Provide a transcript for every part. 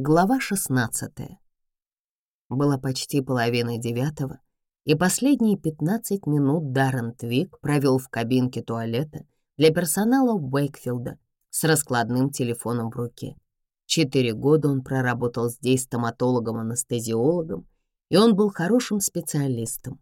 Глава 16. Было почти половина девятого, и последние 15 минут Даррен Твик провел в кабинке туалета для персонала Уэйкфилда с раскладным телефоном в руке. Четыре года он проработал здесь стоматологом-анестезиологом, и он был хорошим специалистом.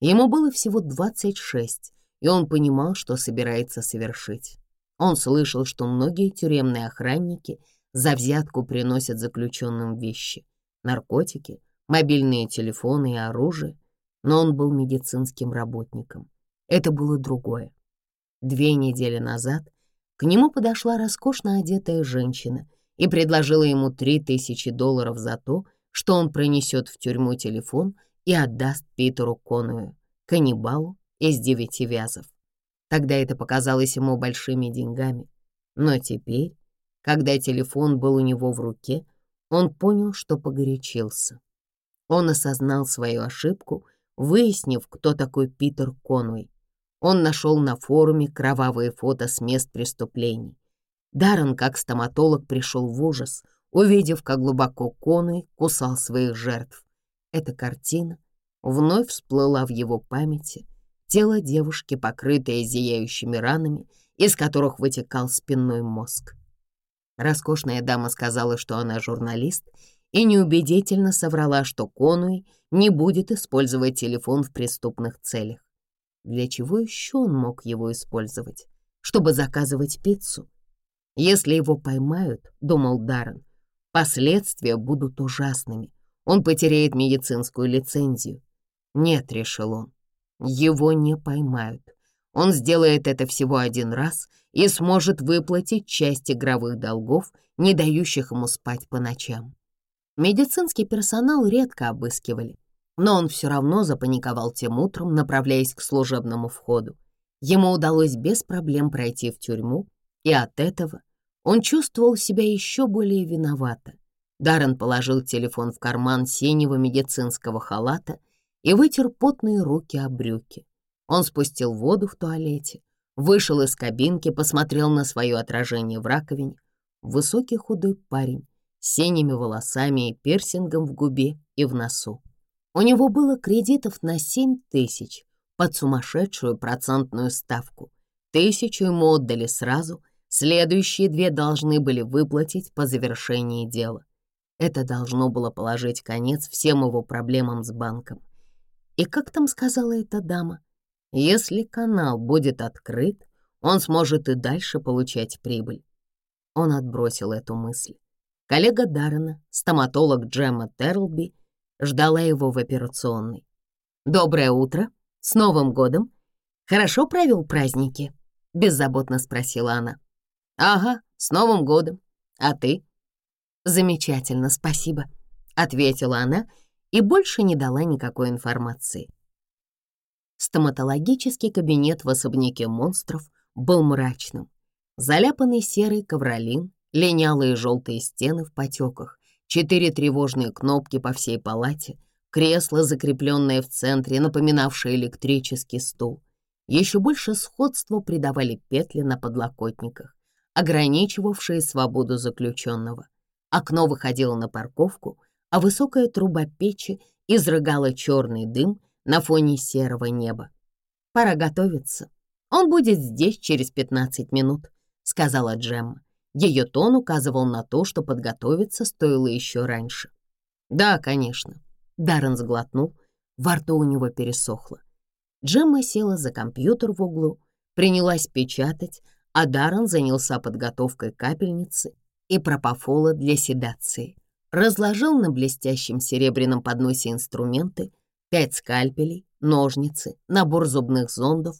Ему было всего 26, и он понимал, что собирается совершить. Он слышал, что многие тюремные охранники — за взятку приносят заключенным вещи — наркотики, мобильные телефоны и оружие, но он был медицинским работником. Это было другое. Две недели назад к нему подошла роскошно одетая женщина и предложила ему три тысячи долларов за то, что он пронесет в тюрьму телефон и отдаст Питеру Конную, каннибалу из девяти вязов. Тогда это показалось ему большими деньгами, но теперь когда телефон был у него в руке, он понял, что погорячился. Он осознал свою ошибку, выяснив, кто такой Питер Конуэй. Он нашел на форуме кровавые фото с мест преступлений. Даррен, как стоматолог, пришел в ужас, увидев, как глубоко Конуэй кусал своих жертв. Эта картина вновь всплыла в его памяти. Тело девушки, покрытое зияющими ранами, из которых вытекал спинной мозг. Роскошная дама сказала, что она журналист, и неубедительно соврала, что Конуэй не будет использовать телефон в преступных целях. Для чего еще он мог его использовать? Чтобы заказывать пиццу? Если его поймают, — думал Даррен, — последствия будут ужасными. Он потеряет медицинскую лицензию. Нет, — решил он, — его не поймают. Он сделает это всего один раз и сможет выплатить часть игровых долгов, не дающих ему спать по ночам. Медицинский персонал редко обыскивали, но он все равно запаниковал тем утром, направляясь к служебному входу. Ему удалось без проблем пройти в тюрьму, и от этого он чувствовал себя еще более виновато. Даррен положил телефон в карман синего медицинского халата и вытер потные руки о брюки. Он спустил воду в туалете, вышел из кабинки, посмотрел на свое отражение в раковине. Высокий худой парень с синими волосами и пирсингом в губе и в носу. У него было кредитов на 7 тысяч под сумасшедшую процентную ставку. Тысячу ему отдали сразу, следующие две должны были выплатить по завершении дела. Это должно было положить конец всем его проблемам с банком. И как там сказала эта дама — если канал будет открыт, он сможет и дальше получать прибыль. Он отбросил эту мысль. Коллега Даррена, стоматолог Джемма Терлби, ждала его в операционной. «Доброе утро! С Новым годом! Хорошо провел праздники?» — беззаботно спросила она. «Ага, с Новым годом! А ты?» «Замечательно, спасибо», — ответила она и больше не дала никакой информации. Стоматологический кабинет в особняке монстров был мрачным. Заляпанный серый ковролин, линялые желтые стены в потеках, четыре тревожные кнопки по всей палате, кресло, закрепленное в центре, напоминавшее электрический стул. Еще больше сходства придавали петли на подлокотниках, ограничивавшие свободу заключенного. Окно выходило на парковку, а высокая труба печи изрыгала черный дым — на фоне серого неба. «Пора готовиться. Он будет здесь через 15 минут», — сказала Джемма. Ее тон указывал на то, что подготовиться стоило еще раньше. «Да, конечно», — Даррен сглотнул, во рту у него пересохло. Джемма села за компьютер в углу, принялась печатать, а Даррен занялся подготовкой капельницы и пропофола для седации. Разложил на блестящем серебряном подносе инструменты, пять скальпелей, ножницы, набор зубных зондов,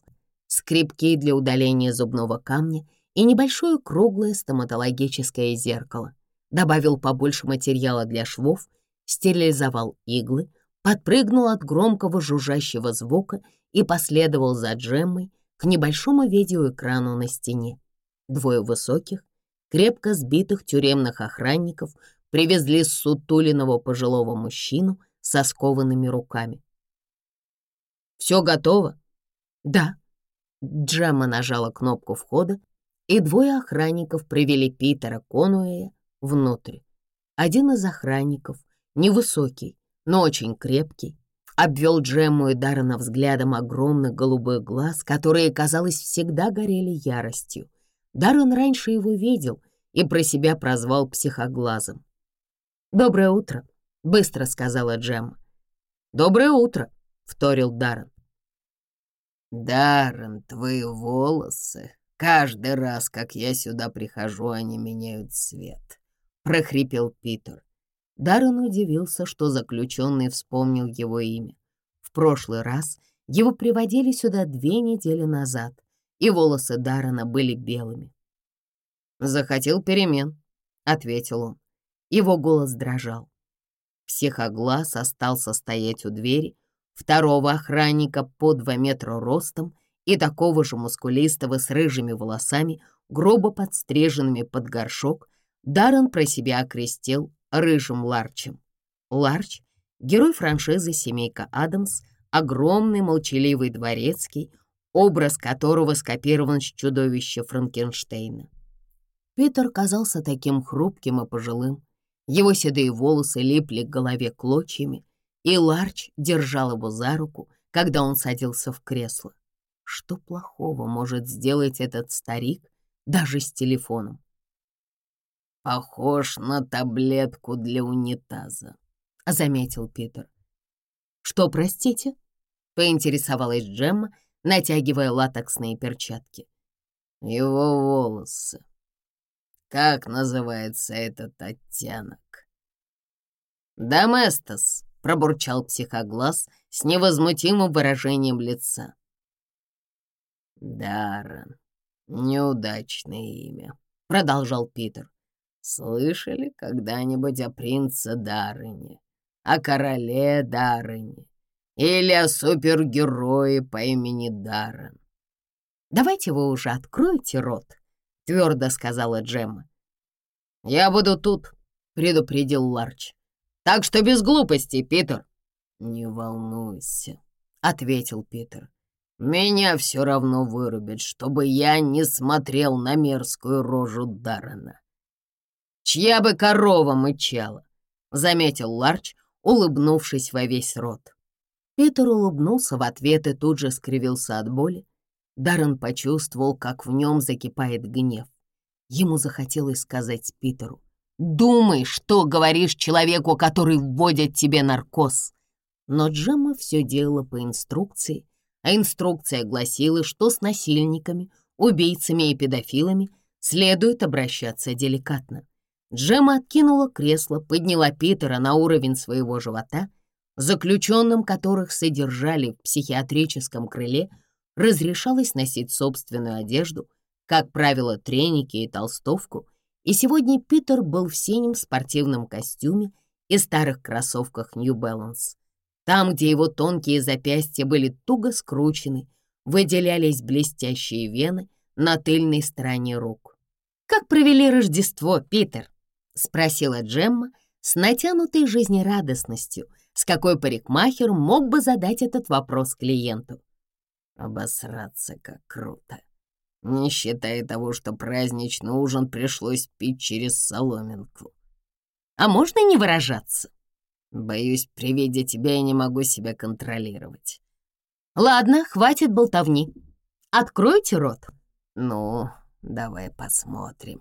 скрипки для удаления зубного камня и небольшое круглое стоматологическое зеркало. Добавил побольше материала для швов, стерилизовал иглы, подпрыгнул от громкого жужжащего звука и последовал за Джеммой к небольшому видеоэкрану на стене. Двое высоких, крепко сбитых тюремных охранников привезли сутулиного пожилого мужчину — со скованными руками. «Все готово?» «Да». Джемма нажала кнопку входа, и двое охранников привели Питера Конуэя внутрь. Один из охранников, невысокий, но очень крепкий, обвел Джемму и Даррена взглядом огромных голубых глаз, которые, казалось, всегда горели яростью. Даррен раньше его видел и про себя прозвал психоглазом. «Доброе утро», — быстро сказала Джемма. «Доброе утро», — вторил Даррен. «Даррен, твои волосы. Каждый раз, как я сюда прихожу, они меняют цвет», — прохрипел Питер. Даррен удивился, что заключенный вспомнил его имя. В прошлый раз его приводили сюда две недели назад, и волосы Даррена были белыми. «Захотел перемен», — ответил он. Его голос дрожал. Психоглаз остался стоять у двери, второго охранника по два метра ростом и такого же мускулистого с рыжими волосами, грубо подстриженными под горшок, Даррен про себя окрестил рыжим Ларчем. Ларч — герой франшизы «Семейка Адамс», огромный молчаливый дворецкий, образ которого скопирован с чудовища Франкенштейна. Питер казался таким хрупким и пожилым, его седые волосы липли к голове клочьями, и Ларч держал его за руку, когда он садился в кресло. Что плохого может сделать этот старик даже с телефоном? «Похож на таблетку для унитаза», — заметил Питер. «Что, простите?» — поинтересовалась Джемма, натягивая латексные перчатки. «Его волосы», как называется этот оттенок?» «Доместос», — пробурчал психоглаз с невозмутимым выражением лица. «Даррен, неудачное имя», — продолжал Питер. «Слышали когда-нибудь о принце Даррене, о короле Даррене или о супергерое по имени Даррен?» «Давайте вы уже откроете рот», твердо сказала Джемма. «Я буду тут», — предупредил Ларч. «Так что без глупостей, Питер». «Не волнуйся», — ответил Питер. «Меня все равно вырубят, чтобы я не смотрел на мерзкую рожу Даррена». «Чья бы корова мычала», — заметил Ларч, улыбнувшись во весь рот. Питер улыбнулся в ответ и тут же скривился от боли, Даррен почувствовал, как в нем закипает гнев. Ему захотелось сказать Питеру. «Думай, что говоришь человеку, который вводит тебе наркоз!» Но Джемма все делала по инструкции, а инструкция гласила, что с насильниками, убийцами и педофилами следует обращаться деликатно. Джемма откинула кресло, подняла Питера на уровень своего живота, заключенным которых содержали в психиатрическом крыле – разрешалось носить собственную одежду, как правило, треники и толстовку, и сегодня Питер был в синем спортивном костюме и старых кроссовках New Balance. Там, где его тонкие запястья были туго скручены, выделялись блестящие вены на тыльной стороне рук. «Как провели Рождество, Питер?» — спросила Джемма с натянутой жизнерадостностью, с какой парикмахер мог бы задать этот вопрос клиенту. Обосраться как круто. Не считая того, что праздничный ужин пришлось пить через соломинку. А можно не выражаться? Боюсь, при виде тебя я не могу себя контролировать. Ладно, хватит болтовни. Откройте рот. Ну, давай посмотрим.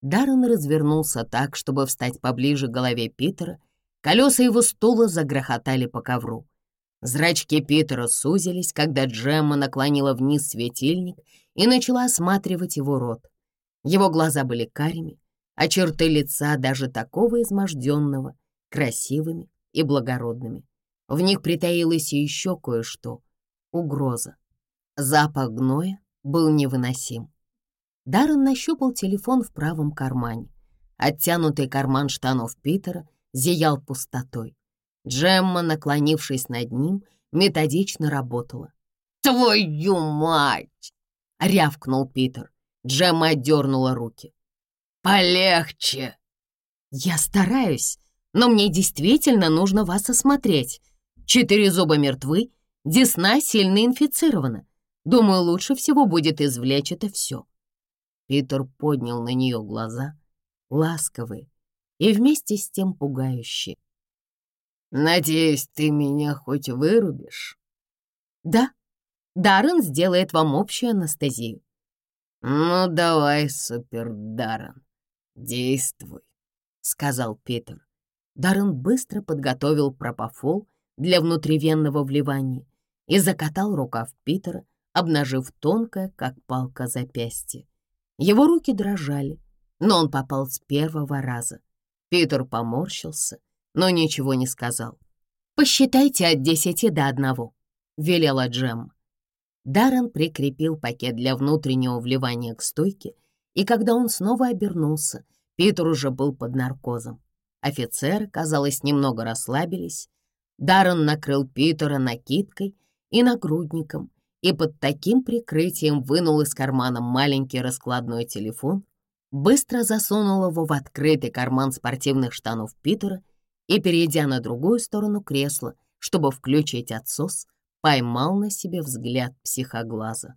Даррен развернулся так, чтобы встать поближе к голове Питера. Колеса его стула загрохотали по ковру. Зрачки Питера сузились, когда Джемма наклонила вниз светильник и начала осматривать его рот. Его глаза были карими, а черты лица даже такого изможденного — красивыми и благородными. В них притаилось еще кое-что — угроза. Запах гноя был невыносим. Даррен нащупал телефон в правом кармане. Оттянутый карман штанов Питера зиял пустотой. Джемма, наклонившись над ним, методично работала. «Твою мать!» — рявкнул Питер. Джемма отдернула руки. «Полегче!» «Я стараюсь, но мне действительно нужно вас осмотреть. Четыре зуба мертвы, десна сильно инфицирована. Думаю, лучше всего будет извлечь это все». Питер поднял на нее глаза, ласковые и вместе с тем пугающие. Надеюсь, ты меня хоть вырубишь?» «Да, Даррен сделает вам общую анестезию». «Ну давай, супер Даррен, действуй», — сказал Питер. Даррен быстро подготовил пропофол для внутривенного вливания и закатал рукав Питера, обнажив тонкое, как палка, запястье. Его руки дрожали, но он попал с первого раза. Питер поморщился, но ничего не сказал. «Посчитайте от десяти до одного», — велела Джем. Даррен прикрепил пакет для внутреннего вливания к стойке, и когда он снова обернулся, Питер уже был под наркозом. Офицеры, казалось, немного расслабились. Даррен накрыл Питера накидкой и нагрудником и под таким прикрытием вынул из кармана маленький раскладной телефон, быстро засунул его в открытый карман спортивных штанов Питера и, перейдя на другую сторону кресла, чтобы включить отсос, поймал на себе взгляд психоглаза.